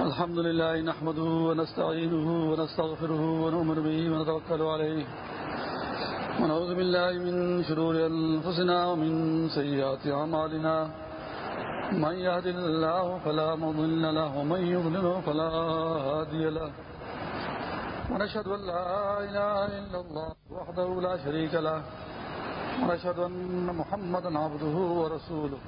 الحمد لله نحمده ونستعينه ونستغفره ونؤمن به ونتوكل عليه ونعوذ بالله من شرور أنفسنا ومن سيئات أعمالنا من يهد الله فلا مضل له ومن يضلله فلا هادي له ونشهد أن لا إله إلا الله وحده لا شريك له ونشهد أن محمدا عبده ورسوله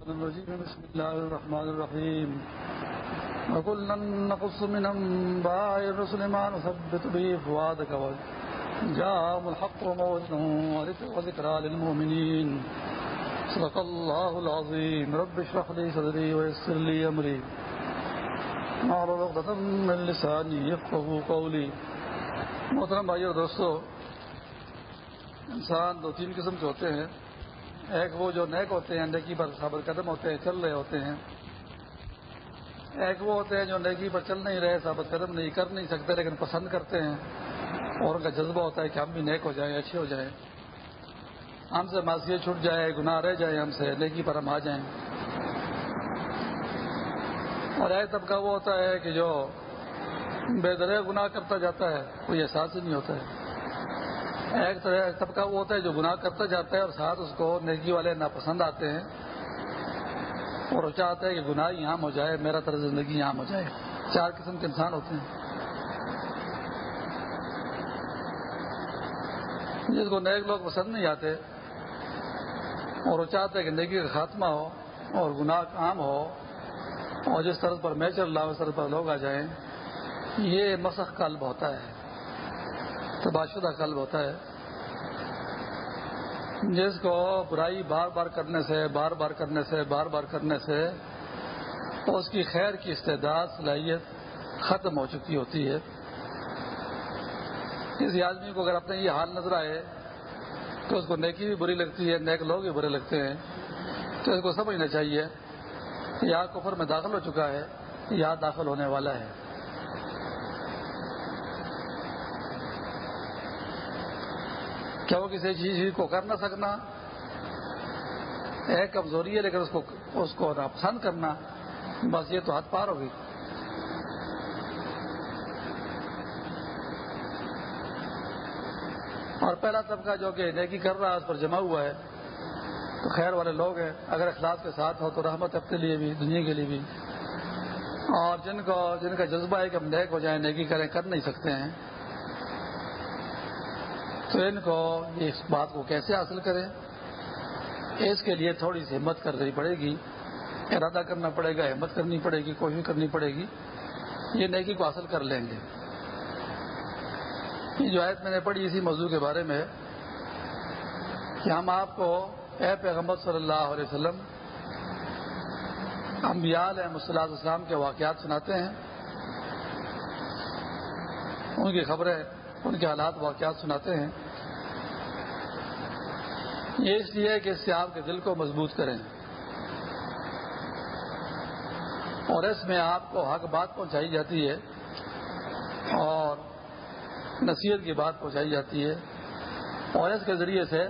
بسم الله الرحمن الرحيم. وكلا نقص من أنباء الرسل ما نثبت به فؤادك وجاءهم الحق وموزن وذكرى للمؤمنين. صدق الله العظيم. رب اشرح لي صدري ويسر لي أمري. معرض عقدة من لساني يفقه قولي. محترم بھائی اور دوستو، انسان دو تین قسم کے ہوتے ہیں۔ ایک وہ جو نیک ہوتے ہیں، نیکی پر صابر قدم ہوتے ہیں، چل رہے ہوتے ہیں۔ ایک وہ ہوتے ہیں جو نیکی پر چل نہیں رہے ثابت قدم نہیں، کر نہیں سکتے لیکن پسند کرتے ہیں۔ اور ان کا جذبہ ہوتا ہے کہ ہم بھی نیک ہو جائیں، اچھے ہو جائیں۔ ہم سے معاشیت چھوٹ جائے، گناہ رہ جائے ہم سے، نیکی پر ہم آ جائیں۔ اور ایک طبقہ وہ ہوتا ہے کہ جو بے درے گناہ کرتا جاتا ہے، کوئی احساس ہی نہیں ہوتا ہے۔ ایک طرح طبقہ وہ ہوتا ہے جو گناہ کرتا جاتا ہے اور ساتھ اس کو نیکی والے ناپسند آتے ہیں اور وہ چاہتا ہے کہ گناہ یہاں ہو جائے، میرا طرز زندگی یہاں ہو جائے۔ چار قسم کے انسان ہوتے ہیں۔ جس کو نیک لوگ پسند نہیں آتے اور وہ چاہتے ہیں کہ نیکی کا خاتمہ ہو اور گناہ عام ہو اور جس طرز پر میں چل رہا ہوں، اس طرح پر لوگ آ جائیں، یہ مسخ قلب ہوتا ہے۔ تباشدہ قلب ہوتا ہے۔ جس کو برائی بار بار کرنے سے، بار بار کرنے سے، بار بار کرنے سے اس کی خیر کی استعداد، صلاحیت ختم ہو چکی ہوتی ہے۔ کسی آدمی کو اگر اپنے یہ حال نظر آئے تو اس کو نیکی بھی بری لگتی ہے، نیک لوگ بھی برے لگتے ہیں، تو اس کو سمجھنا چاہیے کہ یا کفر میں داخل ہو چکا ہے یا داخل ہونے والا ہے۔ کیا وہ کسی چیز کو کر نہ سکنا۔ ایک کمزوری ہے، لیکن اس کو اس کو ناپسند کرنا بس یہ تو حد پار ہوگی اور پہلا طبقہ جو کہ نیکی کر رہا ہے، اس پر جمع ہوا ہے، تو خیر والے لوگ ہیں۔ اگر اخلاق کے ساتھ ہو، تو رحمت اپنے لیے بھی، دنیا کے لیے بھی۔ اور جن کو جن کا جذبہ ہے کہ ہم نیک ہو جائیں، نیکی کریں، کر نہیں سکتے ہیں۔ تو ان کو اس بات کو کیسے حاصل کریں؟ اس کے لیے تھوڑی سی ہمت کرنی پڑے گی، ارادہ کرنا پڑے گا، ہمت کرنی پڑے گی، کوشش کرنی پڑے گی، یہ نیکی کو حاصل کر لیں گے۔ یہ جو آیت میں نے پڑھی اسی موضوع کے بارے میں کہ ہم آپ کو اے پیغمبر صلی اللہ علیہ وسلم، انبیاء علیہ مسلح اسلام کے واقعات سناتے ہیں۔ ان کی خبریں، ان کے حالات واقعات سناتے ہیں۔ یہ اس لیے کہ اس سے آپ کے دل کو مضبوط کریں اور اس میں آپ کو حق بات پہنچائی جاتی ہے اور نصیحت کی بات پہنچائی جاتی ہے اور اس کے ذریعے سے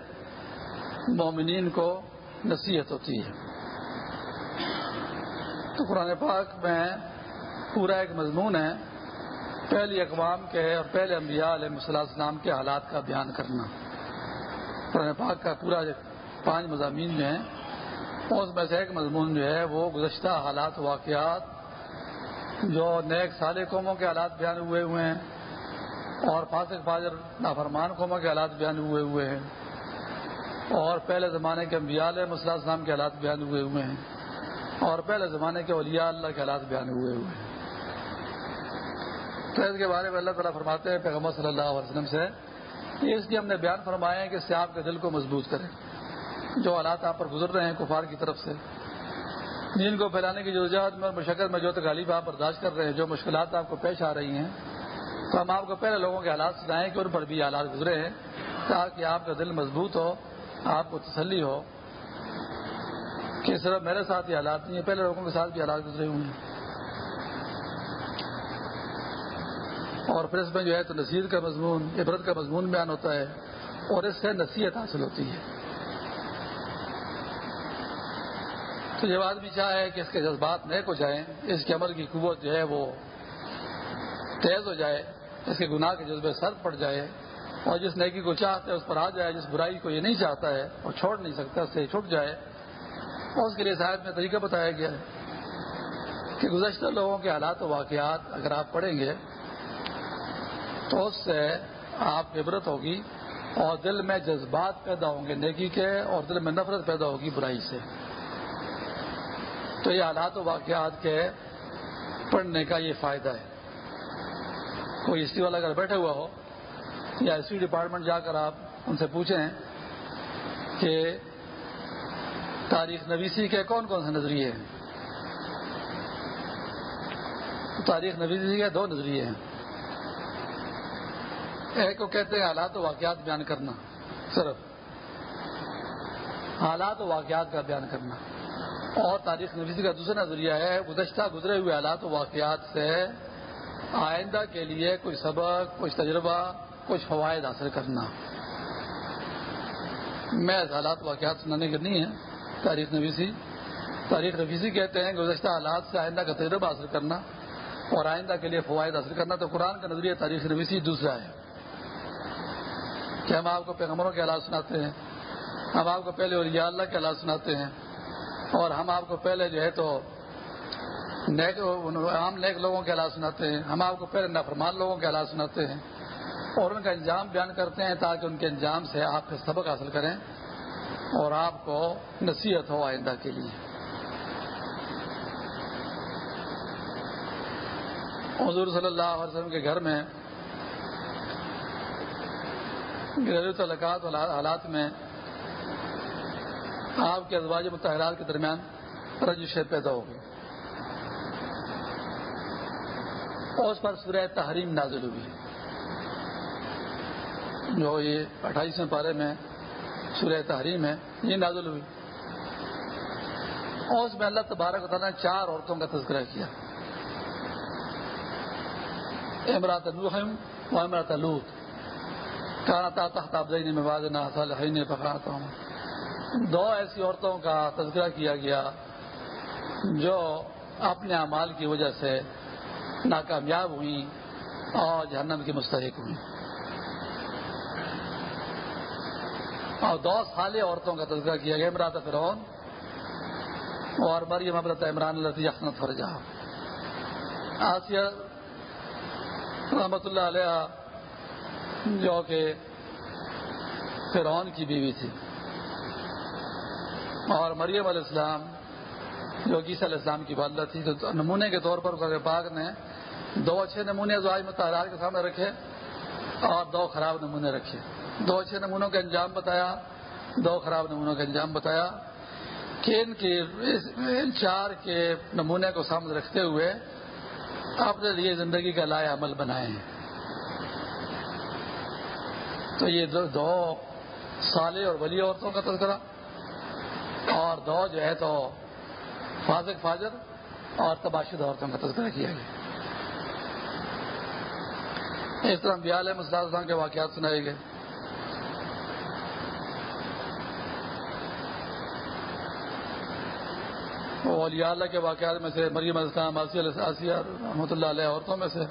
مومنین کو نصیحت ہوتی ہے۔ تو قرآن پاک میں پورا ایک مضمون ہے، پہلی اقوام کے اور پہلے انبیاء علیہ السلام کے حالات کا بیان کرنا۔ قرآن پاک کا پورا پانچ مضامین جو ہیں، اس میں سے ایک مضمون جو ہے، وہ گزشتہ حالات، واقعات جو نیک سالے قوموں کے حالات بیان ہوئے ہوئے ہیں اور فاسق فاجر نافرمان قوموں کے حالات بیان ہوئے ہوئے ہیں اور پہلے زمانے کے انبیاء علیہ صلی السلام کے حالات بیان ہوئے ہوئے ہیں اور پہلے زمانے کے اولیاء اللہ کے حالات بیان ہوئے ہوئے ہیں۔ تو اس کے بارے میں اللہ تعالیٰ فرماتے ہیں، پیغمبر صلی اللہ علیہ وسلم سے اس لیے ہم نے بیان فرمایا ہے کہ اس سے آپ کے دل کو مضبوط کریں۔ جو حالات آپ پر گزر رہے ہیں کفار کی طرف سے۔ دین کو پھیلانے کی جدوجہد میں اور مشقت میں جو تکالیف آپ برداشت کر رہے ہیں، جو مشکلات آپ کو پیش آ رہی ہیں، تو ہم آپ کو پہلے لوگوں کے حالات سنائیں کہ ان پر بھی حالات گزرے ہیں، تاکہ آپ کا دل مضبوط ہو، آپ کو تسلی ہو، کہ صرف میرے ساتھ یہ حالات نہیں ہیں، پہلے لوگوں کے ساتھ بھی حالات گزرے ہوئے ہیں اور پھر اس میں جو ہے تو نصیحت کا مضمون، عبرت کا مضمون بیان ہوتا ہے اور اس سے نصیحت حاصل ہوتی ہے۔ تو جب آدمی چاہے کہ اس کے جذبات نیک ہو جائیں، اس کے عمل کی قوت جو ہے وہ تیز ہو جائے، اس کے گناہ کے جذبے سرد پڑ جائے اور جس نیکی کو چاہتا ہے اس پر آ جائے، جس برائی کو یہ نہیں چاہتا ہے اور چھوڑ نہیں سکتا، اس سے چھٹ جائے۔ اور اس کے لیے شاید میں طریقہ بتایا گیا ہے کہ گزشتہ لوگوں کے حالات و واقعات اگر آپ پڑھیں گے تو اس سے آپ عبرت ہوگی اور دل میں جذبات پیدا ہوں گے نیکی کے اور دل میں نفرت پیدا ہوگی برائی سے۔ تو یہ حالات و واقعات کے پڑھنے کا یہ فائدہ ہے۔ کوئی ہسٹری والا اگر بیٹھے ہوا ہو یا ہسٹری ڈپارٹمنٹ جا کر آپ ان سے پوچھیں کہ تاریخ نویسی کے کون کون سے نظریے ہیں؟ تاریخ نویسی کے دو نظریے ہیں۔ کو کہتے ہیں حالات و واقعات بیان کرنا، صرف۔ حالات و واقعات کا بیان کرنا۔ اور تاریخ نویسی کا دوسرا نظریہ ہے، گزشتہ گزرے ہوئے حالات و واقعات سے آئندہ کے لیے کوئی سبق کچھ تجربہ کچھ فوائد حاصل کرنا۔ میں حالات واقعات سنانے کے نہیں ہے، تاریخ نویسی تاریخ نویسی کہتے ہیں گزشتہ حالات سے آئندہ کا تجربہ حاصل کرنا اور آئندہ کے لیے فوائد حاصل کرنا۔ تو قرآن کا نظریہ تاریخ نویسی دوسرا ہے۔ کہ ہم آپ کو پیغمبروں کے حالات سناتے ہیں، ہم آپ کو پہلے اولیاء اللہ کے حالات سناتے ہیں، اور ہم آپ کو پہلے جو ہے تو نیک، عام نیک لوگوں کے حالات سناتے ہیں، ہم آپ کو پہلے نافرمان لوگوں کے حالات سناتے ہیں، اور ان کا انجام بیان کرتے ہیں تاکہ ان کے انجام سے آپ کے سبق حاصل کریں، اور آپ کو نصیحت ہو آئندہ کے لیے۔ حضور صلی اللہ علیہ وسلم کے گھر میں گھریلو تعلقات حالات میں آپ کے ازواج متحرات کے درمیان رجش پیدا ہو گئی۔ اور اس پر سورہ تحریم نازل ہوئی۔ جو یہ اٹھائیسویں پارے میں سورہ تحریم ہے، یہ نازل ہوئی۔ اور اس میں اللہ تبارک تعالیٰ نے چار عورتوں کا تذکرہ کیا۔ امرات الحم و امرات لوت کہنا تحت ابدین میں واضح صالحین پکڑاتا ہوں دو ایسی عورتوں کا تذکرہ کیا گیا جو اپنے اعمال کی وجہ سے ناکامیاب ہوئی اور جہنم کی مستحق ہوئی اور دو سالے عورتوں کا تذکرہ کیا گیا امراط فرعون اور مریم امرت عمران الرضی احمد فرجا آسیہ رحمۃ اللہ علیہ جو کہ فرعون کی بیوی تھی۔ اور مریم علیہ السلام جو عیسیٰ علیہ السلام کی والدہ تھی، تو نمونے کے طور پر قرآن پاک نے دو اچھے نمونے زواج متحرات کے سامنے رکھے اور دو خراب نمونے رکھے۔ دو اچھے نمونوں کا انجام بتایا، دو خراب نمونوں کا انجام بتایا کہ ان کی ان چار کے نمونے کو سامنے رکھتے ہوئے اپنے لیے زندگی کا لائے عمل بنائے ہیں۔ تو یہ دو سالے اور ولی عورتوں کا تذکرہ اور دو جو ہے تو فاضق فاجر اور تباشد عورتوں کا تذکرہ کیا گیا۔ اس طرح بیال مسلح کے واقعات سنائے گئے۔ اولیاء اللہ کے واقعات میں سے، مریم السلام آسیہ رحمۃ اللہ علیہ، عورتوں میں سے۔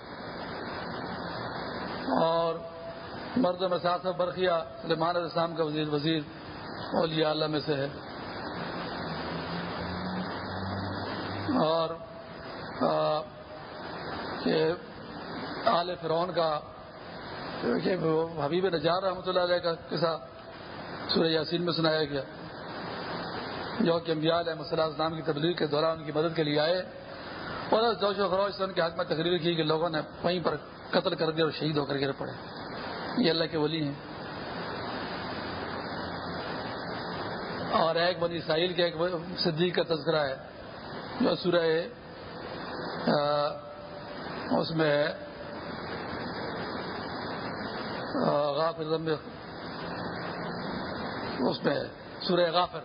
اور مرد میں ساتھ برقیہ سلمان السلام کا وزیر وزیر۔ اولیاء اللہ میں سے ہے۔ اور آل فرعون کا حبیب نجار رحمۃ اللہ علیہ کا قصہ سورہ یاسین میں سنایا گیا۔ جو کہ انبیاء علیہ صلی السلام کی تبلیغ کے دوران ان کی مدد کے لیے آئے۔ اور جوش و خروش سے ان کے حق میں تقریر کی کہ لوگوں نے وہیں پر قتل کر دیا اور شہید ہو کر گر پڑے۔ یہ اللہ کے ولی ہیں۔ اور ایک بنی اسرائیل کے ایک صدیق کا تذکرہ ہے، جو سورہ اس میں غافر اس میں سورہ غافر،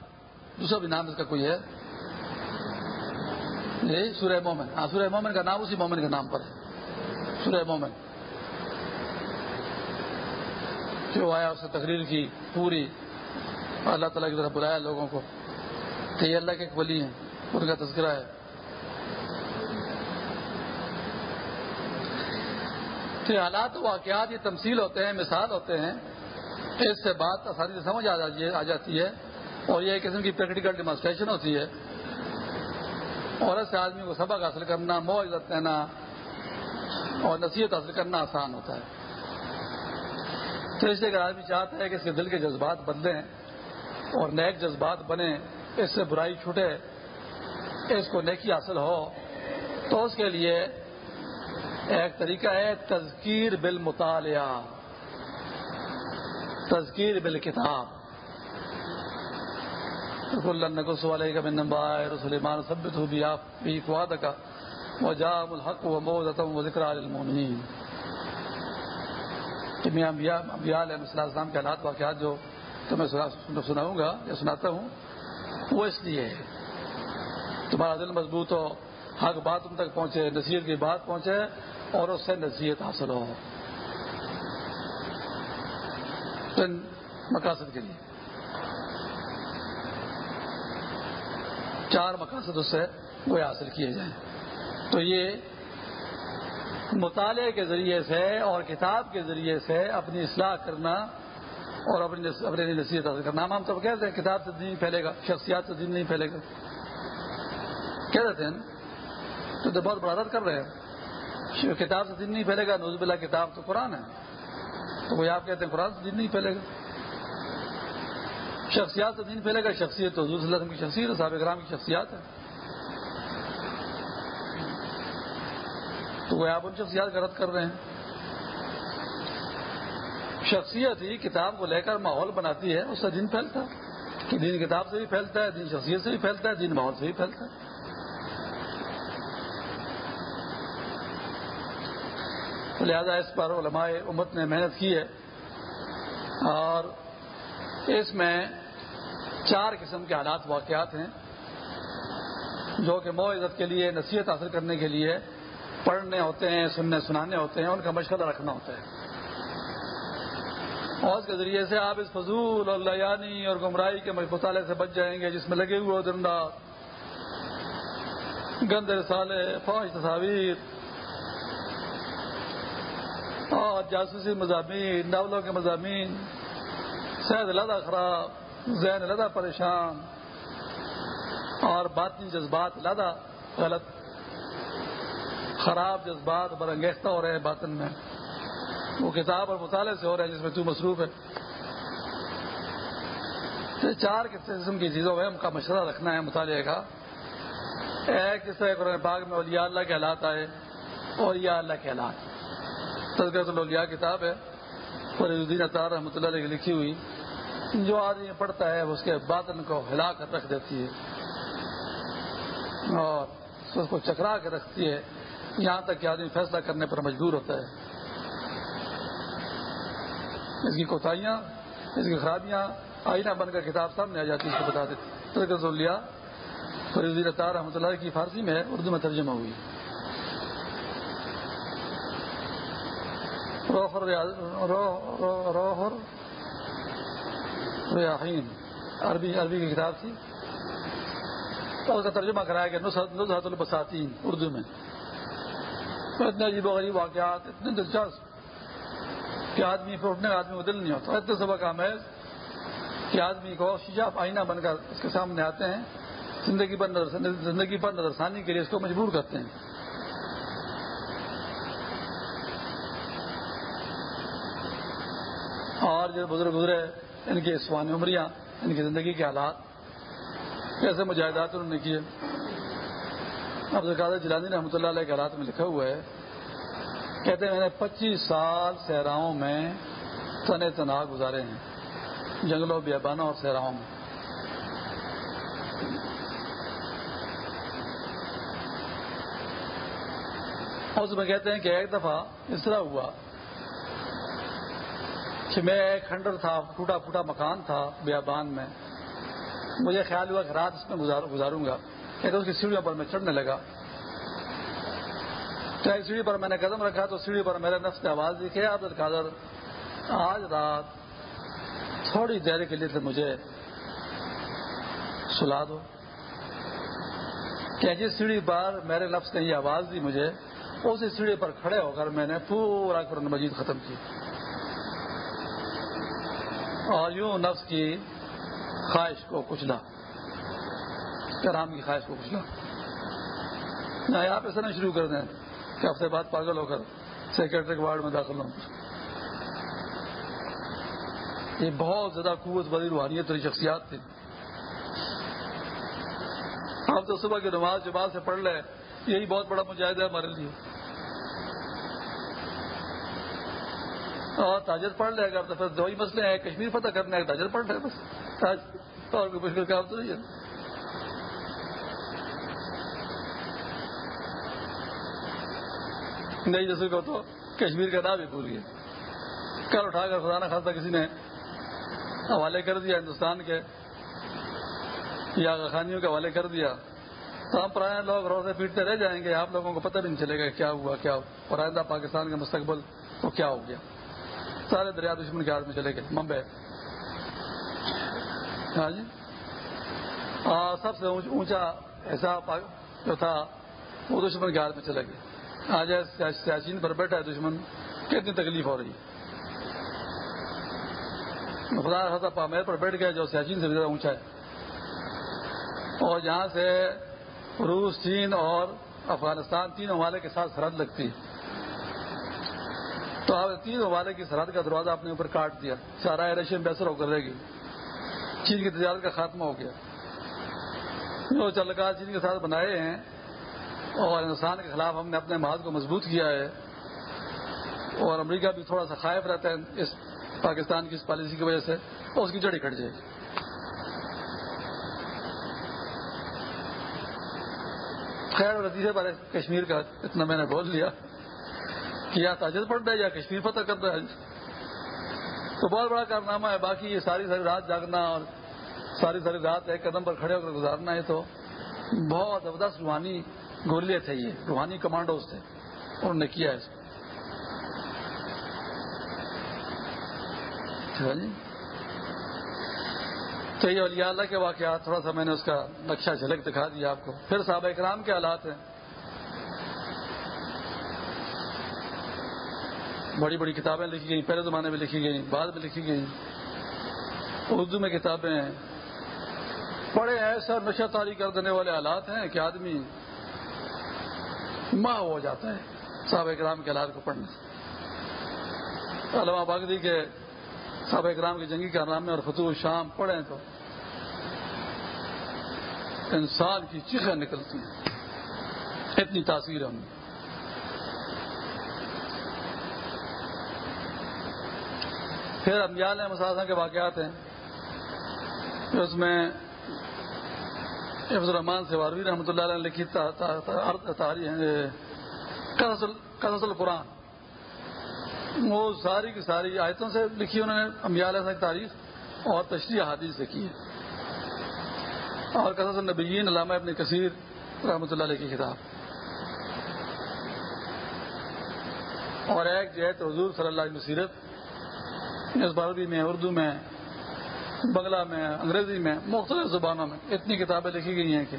دوسرا بھی نام اس کا کوئی ہے۔ جی سورہ مومن۔ ہاں سورہ مومن کا نام اسی مومن کے نام پر ہے۔ سورہ مومن۔ جو آیا اس نے تقریر کی پوری۔ اللہ تعالیٰ کی طرف بلایا لوگوں کو کہ یہ اللہ کے ایک ولی ہیں، ان کا تذکرہ ہے۔ تو حالات واقعات، یہ تمثیل ہوتے ہیں، مثال ہوتے ہیں۔ اس سے بات آسانی سے سمجھ آ جاتی ہے اور یہ ایک قسم کی پریکٹیکل ڈیمانسٹریشن ہوتی ہے۔ اور ایسے آدمی کو سبق حاصل کرنا عزت دینا اور نصیحت حاصل کرنا آسان ہوتا ہے۔ تو اس لیے اگر آدمی چاہتا ہے کہ اس کے دل کے جذبات بدلیں اور نیک جذبات بنے، اس سے برائی چھوٹے اس کو نیکی حاصل ہو، تو اس کے لیے ایک طریقہ ہے تذکیر بال مطالعہ تذکیر بال کتاب رسول اللہ کو سوال کا سبت ہو بھی آپ بھی فواد کا وجاب الحق و موزتم و ذکر المومنین کہ میں انبیاء انبیاء علیہ السلام کے حالات واقعات جو تو میں سناؤں گا یا سناتا ہوں، وہ اس لیے ہے۔ تمہارا دل مضبوط ہو، حق بات تم تک پہنچے، نصیحت کی بات پہنچے اور اس سے نصیحت حاصل ہو۔ مقاصد کے لیے۔ چار مقاصد اس سے وہ حاصل کیے جائیں۔ تو یہ مطالعے کے ذریعے سے اور کتاب کے ذریعے سے اپنی اصلاح کرنا اور اپنی اپنی نصیحت حاصل کرنا۔ ہم سب کہتے ہیں کتاب سے دین نہیں پھیلے گا، شخصیات سے دین نہیں پھیلے گا۔ کہہ دیتے ہیں، تو بہت بڑا رد کر رہے ہیں۔ کتاب سے دین نہیں پھیلے گا نوز بلا کتاب تو قرآن ہے۔ تو وہ آپ کہتے ہیں قرآن سے دین نہیں پھیلے گا۔ شخصیات سے دین پھیلے گا، شخصیت تو حضور صلی اللہ علیہ وسلم کی شخصیت ہے صاحب کرام کی شخصیات ہے تو وہ آپ ان شخصیات کا رد کر رہے ہیں۔ شخصیت ہی کتاب کو لے کر ماحول بناتی ہے، اس سے دین پھیلتا ہے۔ کہ دین کتاب سے بھی پھیلتا ہے، دین شخصیت سے بھی پھیلتا ہے، دین ماحول سے بھی پھیلتا ہے۔ لہذا اس پر علماء امت نے محنت کی ہے۔ اور اس میں چار قسم کے حالات واقعات ہیں، جو کہ مو عزت کے لیے، نصیحت حاصل کرنے کے لیے پڑھنے ہوتے ہیں، سننے سنانے ہوتے ہیں، ان کا مشغلہ رکھنا ہوتا ہے۔ اور اس کے ذریعے سے آپ اس فضول اور لیانی اور گمراہی کے مطالعے سے بچ جائیں گے، جس میں لگے ہوئے دندہ گند رسالے فوج تصاویر۔ اور جاسوسی مضامین، ناولوں کے مضامین۔ صحت لدا خراب ذہن لدا پریشان۔ اور باطنی جذبات لدا غلط۔ خراب جذبات برنگیختہ ہو رہے ہیں باطن میں۔ وہ کتاب اور مطالعے سے ہو رہے ہیں جس میں تو مصروف ہے چار قسم کی چیزوں میں ہم کا مشورہ رکھنا ہے مطالعے کا۔ ایک اس طرح قرآن پاک میں اولیاء اللہ کے حالات آئے اور یا اللہ کے حالات۔ تذکرت الاولیاء کتاب ہے فرید الدین اطار رحمۃ اللہ علیہ کی لکھی ہوئی۔ جو آدمی پڑھتا ہے، اس کے باطن کو ہلا کر رکھ دیتی ہے۔ اور اس کو چکرا کے رکھتی ہے۔ یہاں تک کہ آدمی فیصلہ کرنے پر مجبور ہوتا ہے۔ اس کی کوتاہیاں، اس کی خرابیاں آئینہ بن کر کتاب سامنے آ جاتی ہے اس کو بتا دیتی تذکرت الاولیاء فرید رحمۃ اللہ کی فارسی میں اردو میں ترجمہ ہوئی۔ روحر ریاحین، عربی عربی کی کتاب تھی۔ اس کا ترجمہ کرایا گیا نصحت البساتین، اردو میں۔ اتنے عجیب و غریب واقعات، اتنے دلچسپ کہ آدمی پہ اٹھنے کا آدمی کو دل نہیں ہوتا۔ اتنے سبق آمیز کہ آدمی کو شیشہ آئینہ بن کر اس کے سامنے آتے ہیں، زندگی پر نظر زندگی پر نظر ثانی کے لیے اس کو مجبور کرتے ہیں۔ اور جو بزرگ گزرے، ان کے سوان عمریاں، ان کی زندگی کے حالات کیسے مجاہدات انہوں نے کیے۔ اب زکات جلانی رحمۃ اللہ علیہ کے حالات میں لکھا ہوا ہے، کہتے ہیں، میں نے پچیس سال صحراؤں میں تنے تنہا گزارے ہیں، جنگلوں، بیابانوں اور صحراؤں میں۔ اس میں کہتے ہیں کہ ایک دفعہ اس طرح ہوا کہ میں ایک کھنڈر تھا، ٹوٹا پھوٹا مکان تھا بیابان میں۔ مجھے خیال ہوا کہ رات اس میں گزاروں گا۔ اس کی سیڑھیوں پر میں چڑھنے لگا۔ تو ایک سیڑھی پر میں نے قدم رکھا تو سیڑھی پر میرے نفس نے آواز دی کہ عبد القادر، آج رات تھوڑی دیر کے لیے تو مجھے سلا دو۔ کہ جس سیڑھی پر میرے لفظ نے یہ آواز دی مجھے، اسی سیڑھی پر کھڑے ہو کر میں نے پورا قرآن مجید ختم کی۔ اور یوں نفس کی خواہش کو کچلا۔ کرام کی خواہش کو کچلا نہ آپ ایسا نہ شروع کر دیں کہ ہفتے بعد پاگل ہو کر سیکرٹری وارڈ میں داخل ہوں۔ یہ بہت زیادہ قوت بڑی روحانیت والی شخصیات تھی آپ تو صبح کی نماز جماعت سے پڑھ لیں، یہی بہت بڑا مجاہدہ ہے ہمارے لیے۔ اور تاجر پڑھ لے گا تو پھر دو ہی مسئلے ہیں، کشمیر فتح کرنے کا تاجر پڑھ لے بس۔ اور کوئی مشکل کام تو نہیں ہے۔ نہیں جیسے کو تو کشمیر کا نام ہی بھول گیا کل اٹھا کر خدا نہ خاصا کسی نے حوالے کر دیا ہندوستان کے، یا خانیوں کے حوالے کر دیا۔ تو ہم پرانے لوگ روزے پیٹتے رہ جائیں گے، آپ لوگوں کو پتہ بھی نہیں چلے گا کیا ہوا، کیا اور آئندہ پاکستان کا مستقبل تو کیا ہو گیا۔ سارے دریا دشمن کے ہاتھ میں چلے گئے، ممبئی۔ ہاں جی۔ سب سے اونچا ایسا جو تھا، وہ دشمن کے ہاتھ میں چلے گئے آج سیاچین پر بیٹھا ہے دشمن، کتنی تکلیف ہو رہی؟ ہے خدا پامیر پر بیٹھ گیا جو سیاچین سے زیادہ اونچا ہے۔ اور جہاں سے روس، چین اور افغانستان تین ممالک کے ساتھ سرحد لگتی ہے۔ تو آپ تین ممالک کی سرحد کا دروازہ اپنے اوپر کاٹ دیا۔ سارا رشین بہتر ہو کر رہے گی چین کی تجارت کا خاتمہ ہو گیا۔ جو چلکا چین کے ساتھ بنائے ہیں اور ہندوستان کے خلاف ہم نے اپنے محاذ کو مضبوط کیا ہے اور امریکہ بھی تھوڑا سا خائف رہتا ہے اس پاکستان کی اس پالیسی کی وجہ سے اس کی جڑی کٹ جائے گی۔ خیر نتیجے پر کشمیر کا اتنا میں نے بول لیا کہ یا تاجر پڑ رہا ہے یا کشمیر فتح کر رہا ہے۔ تو بہت بڑا کارنامہ ہے، باقی یہ ساری ساری رات جاگنا اور ساری ساری رات ایک قدم پر کھڑے ہو کر گزارنا ہے تو بہت زبردست روحانی گولے تھے یہ، روحانی کمانڈوز تھے، انہوں نے کیا ہے ہاں جی؟ تو یہ علیہ اللہ کے واقعات، تھوڑا سا میں نے اس کا نقشہ جھلک دکھا دیا آپ کو۔ پھر صحابہ اکرام کے حالات ہیں۔ بڑی بڑی کتابیں لکھی گئی پہلے زمانے میں لکھی گئی بعد میں لکھی گئی اردو میں کتابیں ہیں۔ بڑے ایسا نشہ تاری کر دینے والے حالات ہیں کہ آدمی ماہ ہو جاتا ہے صحابہ اکرام کے حالات کو پڑھنے سے علامہ باغری کے صحابہ اکرام کے جنگی کارنامے اور فتح شام پڑھیں تو انسان کی چیخیں نکلتی ہیں۔ اتنی تاثیر ہے پھر امجال مساثہ کے واقعات ہیں۔ اس میں حفظ الرحمان سے واروی رحمۃ اللہ علیہ نے لکھی قصص القرآن۔ وہ ساری کی ساری آیتوں سے لکھی انہوں نے امیال کی تاریخ اور تشریح حادث سے کی۔ ہے اور قصص النبیین علامہ ابن کثیر رحمۃ اللہ علیہ کی کتاب اور ایک جو ہے تو حضور صلی اللہ علیہ سیرت، اس باربی میں اردو میں بنگلہ میں انگریزی میں مختلف زبانوں میں اتنی کتابیں لکھی گئی ہیں کہ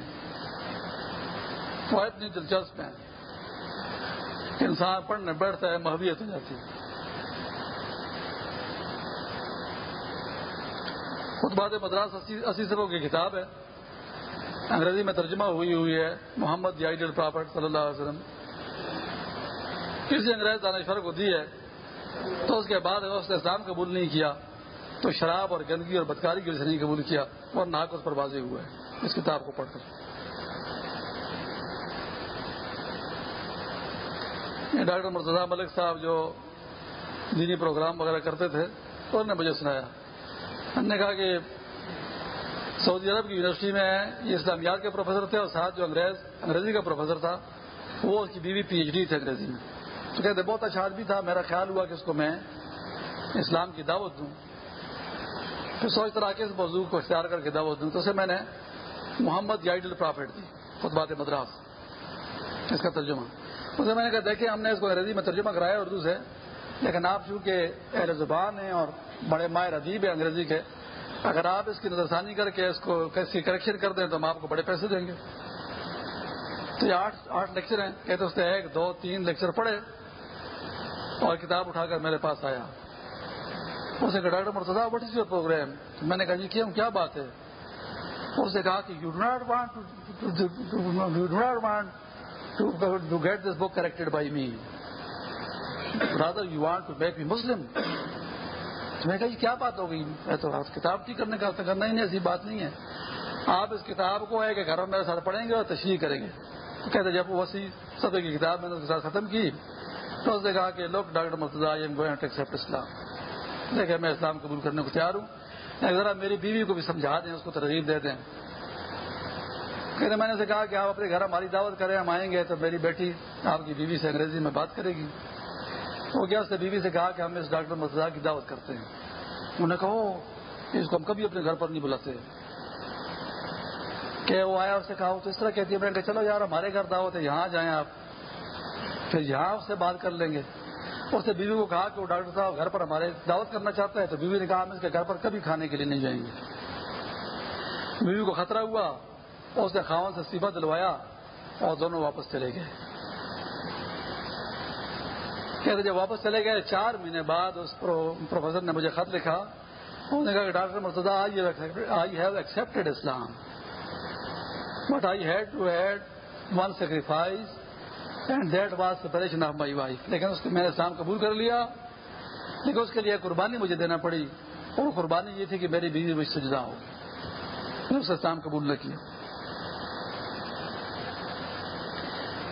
وہ اتنی دلچسپ ہیں۔ کہ انسان پڑھنے بیٹھتا ہے محبیت ہو جاتی ہے۔ خطبات مدراس اسی سبوں کی کتاب ہے۔ انگریزی میں ترجمہ ہوئی ہوئی ہے، محمد یائیڈل پراپرٹ صلی اللہ علیہ وسلم۔ کسی انگریز دانشور کو دی ہے، تو اس کے بعد اس نے اسلام قبول نہیں کیا۔ تو شراب اور گندگی اور بدکاری کی وجہ سے نہیں قبول کیا، اور ناک اس پر بازی ہوا ہے۔ اس کتاب کو پڑھ کر۔ ڈاکٹر مرتضی ملک صاحب جو دینی پروگرام وغیرہ کرتے تھے، انہوں نے مجھے سنایا۔ ہم نے کہا کہ سعودی عرب کی یونیورسٹی میں یہ اسلامیات کے پروفیسر تھے اور ساتھ جو انگریز، انگریزی کا پروفیسر تھا، وہ اس کی بیوی پی ایچ ڈی تھے انگریزی میں۔ تو کہتے بہت اچھا آدمی تھا، میرا خیال ہوا کہ اس کو میں اسلام کی دعوت دوں۔ پھر سوچ طرح کے اس موضوع کو اختیار کر کے دعوت دوں تو اسے میں نے محمد یائڈل پرافٹ دی، خطبات مدراس۔ اس کا ترجمہ۔ اسے میں نے کہا، دیکھیں، ہم نے اس کو انگریزی میں ترجمہ کرایا اردو سے، لیکن آپ چونکہ اہل زبان ہیں اور بڑے ماہر ادیب ہیں انگریزی کے، اگر آپ اس کی نظر ثانی کر کے اس کو کیسی کریکشن کر دیں تو ہم آپ کو بڑے پیسے دیں گے۔ تو یہ آٹھ آٹھ لیکچر ہیں۔ کہتے اس نے ایک، دو، تین لیکچر پڑھے اور کتاب اٹھا کر میرے پاس آیا۔ اسے کہا، doctor Murtaza what is your program میں نے کہا جی کیوں کیا بات ہے؟ اس نے کہا کہ you do not want you to get this book corrected by me rather you want to make me Muslim میں کہا جی کیا بات ہو گئی؟ میں تو کتاب ٹھیک کرنے کا کرنا ہی نہیں ایسی بات نہیں ہے۔ آپ اس کتاب کو ہے کہ گھر میں میرے ساتھ پڑھیں گے اور تشریح کریں گے۔ کہتے جب وسیع سطح کی کتاب میں نے اس کے ساتھ ختم کی، تو اس نے کہا کہ لوگ doctor Murtaza am going to accept Islam دیکھیں میں اسلام قبول کرنے کو تیار ہوں۔ ذرا میری بیوی کو بھی سمجھا دیں، اس کو ترغیب دے دیں۔ کہتے میں نے سے کہا کہ آپ اپنے گھر ہماری دعوت کریں، ہم آئیں گے تو میری بیٹی آپ کی بیوی سے انگریزی میں بات کرے گی۔ وہ کیا اس نے بیوی سے کہا کہ ہم اس ڈاکٹر مرتضی کی دعوت کرتے ہیں۔ انہوں نے کہا اس کو ہم کبھی اپنے گھر پر نہیں بلاتے۔ کہ وہ آیا، اس سے کہا تو اس طرح کہتی ہے۔ میں نے کہا، چلو یار، ہمارے گھر دعوت ہے، یہاں جائیں آپ۔ پھر یہاں اس سے بات کر لیں گے۔ اس نے بیوی کو کہا کہ وہ ڈاکٹر صاحب گھر پر ہمارے دعوت کرنا چاہتا ہے تو بیوی نے کہا ہم اس کے گھر پر کبھی کھانے کے لیے نہیں جائیں گے۔ بیوی کو خطرہ ہوا، اس نے خاون سے استعفی دلوایا اور دونوں واپس چلے گئے۔ کہتے جب واپس چلے گئے، چار مہینے بعد اس پروفیسر نے مجھے خط لکھا۔ انہوں نے کہا کہ doctor Murtaza I have accepted Islam, but I had to had one sacrifice and that was separation of my wife لیکن اس کو میں نے اسلام قبول کر لیا۔ لیکن اس کے لیے قربانی مجھے دینا پڑی۔ اور قربانی یہ تھی کہ میری بیوی مجھ سے جدا ہو۔ اس اسلام قبول نہ کیا۔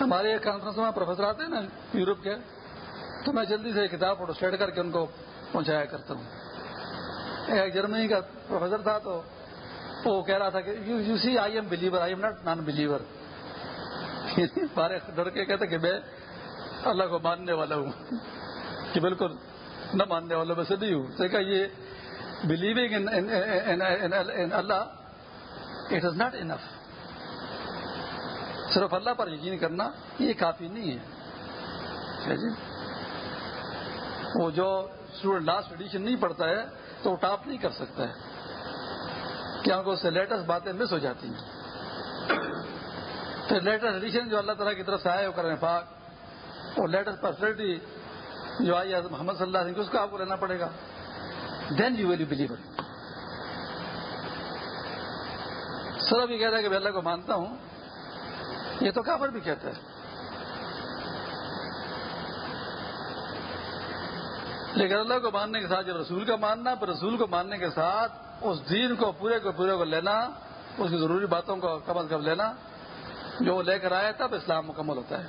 ہمارے ایک کانفرنس میں پروفیسر آتے ہیں نا یورپ کے، تو میں جلدی سے کتاب فوٹو اسٹیٹ کر کے ان کو پہنچایا کرتا ہوں۔ ایک جرمنی کا پروفیسر تھا تو وہ کہہ رہا تھا کہ you see I am believer I am not non believer سارے ڈر کے کہتے کہ میں اللہ کو ماننے والا ہوں۔ کہ بالکل نہ ماننے والوں میں سے نہیں ہوں۔ تو کہا یہ believing Allah it is not enough صرف اللہ پر یقین کرنا یہ کافی نہیں ہے۔ جی وہ جو اسٹوڈنٹ لاسٹ ایڈیشن نہیں پڑھتا ہے تو وہ ٹاپ نہیں کر سکتا ہے۔ کیونکہ اس سے لیٹسٹ باتیں مس ہو جاتی ہیں۔ پھر لیٹسٹ ایڈیشن جو اللہ تعالیٰ کی طرف سے آئے وہ کرنے پاک اور لیٹسٹ پرسنالٹی جو آئی محمد صلی اللہ علیہ وسلم اس کو آپ کو لینا پڑے گا۔ Then you will you believer سر بھی کہتا ہے کہ میں اللہ کو مانتا ہوں، یہ تو کافر بھی کہتا ہے۔ لیکن اللہ کو ماننے کے ساتھ، جب رسول کا ماننا، پھر رسول کو ماننے کے ساتھ، اس دین کو، پورے کو پورے کو لینا، اس کی ضروری باتوں کو کم از کم لینا جو لے کر آیا تب اسلام مکمل ہوتا ہے۔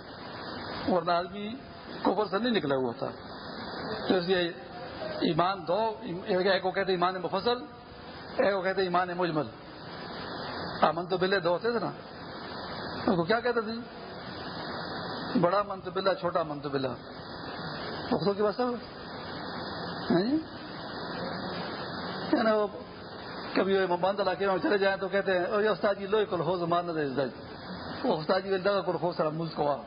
ورنہ آدمی کوپر سے نہیں نکلا ہوا تھا۔ تو اس لیے ایمان دو، ایک کو کہتے ایمان مفصل، ایک کو کہتے ایمان مجمل۔ آمن تو بلے دو ہوتے تھے نا ان کو کیا کہتے تھے؟ بڑا منتبلا چھوٹا منتبلا کی بات سب یعنی کبھی بند علاقے میں چلے جائیں تو کہتے ہیں استاد جی لوہے کل ہو زمان وہ استاد جی۔ لگا کل ہو سر ملک کو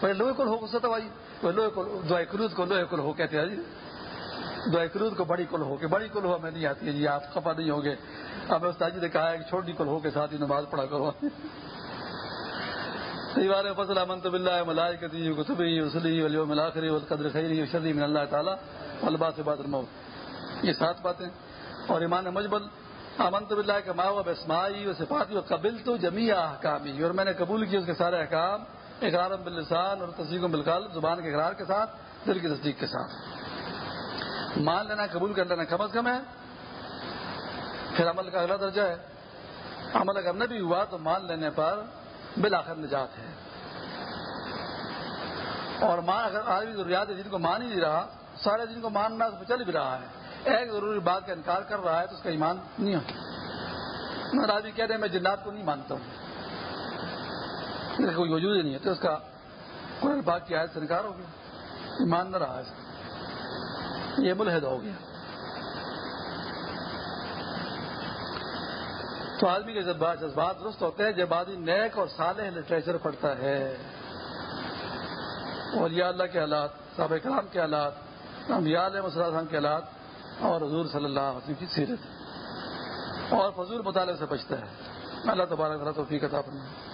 پہلے جی، لوہے کل ہو سکتا بھائی لوہے کو دعائے کرود کو لوہے کل ہو کہتے ہیں جی دعائے کرود کو بڑی کل ہو کے، بڑی کل ہو میں نہیں آتی ہے جی آپ خفا نہیں ہوں گے۔ اب استاد جی نے کہا ہے کہ چھوٹی کل ہو کے ساتھ ہی نماز پڑھا کرو۔ دیوار فضل امنت باللہ ملائکتی و کتبی وسلی ولیوم الاخری والقدر خیری و وشری من اللہ تعالی۔ والبا سے بعد الموت۔ یہ سات باتیں۔ اور ایمان مجبل امنت باللہ کا ماں و بسمائی و صفاتی و قبل تو جمیع احکامی۔ اور میں نے قبول کیا اس کے سارے احکام اقرار باللسان اور تصدیق بالقال زبان کے اقرار کے ساتھ، دل کی تصدیق کے ساتھ۔ مان لینا قبول کر لینا کم از کم ہے۔ پھر عمل کا اگلا درجہ ہے۔ عمل اگر نہ بھی ہوا تو مان لینے پر بالآخر نجات ہے۔ اور مان اگر آدمی ضروریات ہے جن کو مان ہی نہیں رہا، سارے جن کو ماننا چل بھی رہا ہے۔ ایک ضروری بات کا انکار کر رہا ہے تو اس کا ایمان نہیں ہوتا۔ آدمی کہہ رہے میں جنات کو نہیں مانتا ہوں۔ کوئی وجود ہی نہیں ہے۔ تو اس کا کوئی بات کی آیت سے انکار ہو گیا۔ ایمان نہ رہا اس یہ ملحد ہو گیا۔ تو آدمی کے جذبات جذبات درست ہوتے ہیں جب آدمی نیک اور صالح لٹریچر پڑھتا ہے۔ اور یا اللہ کے حالات، صحابہ کرام کے حالات، انبیاء علیہ وسلم کے حالات اور حضور صلی اللہ علیہ وسلم کی سیرت اور فضول مطالعے سے بچتا ہے۔ اللہ تبارک اللہ توفیق عطا فرمائے۔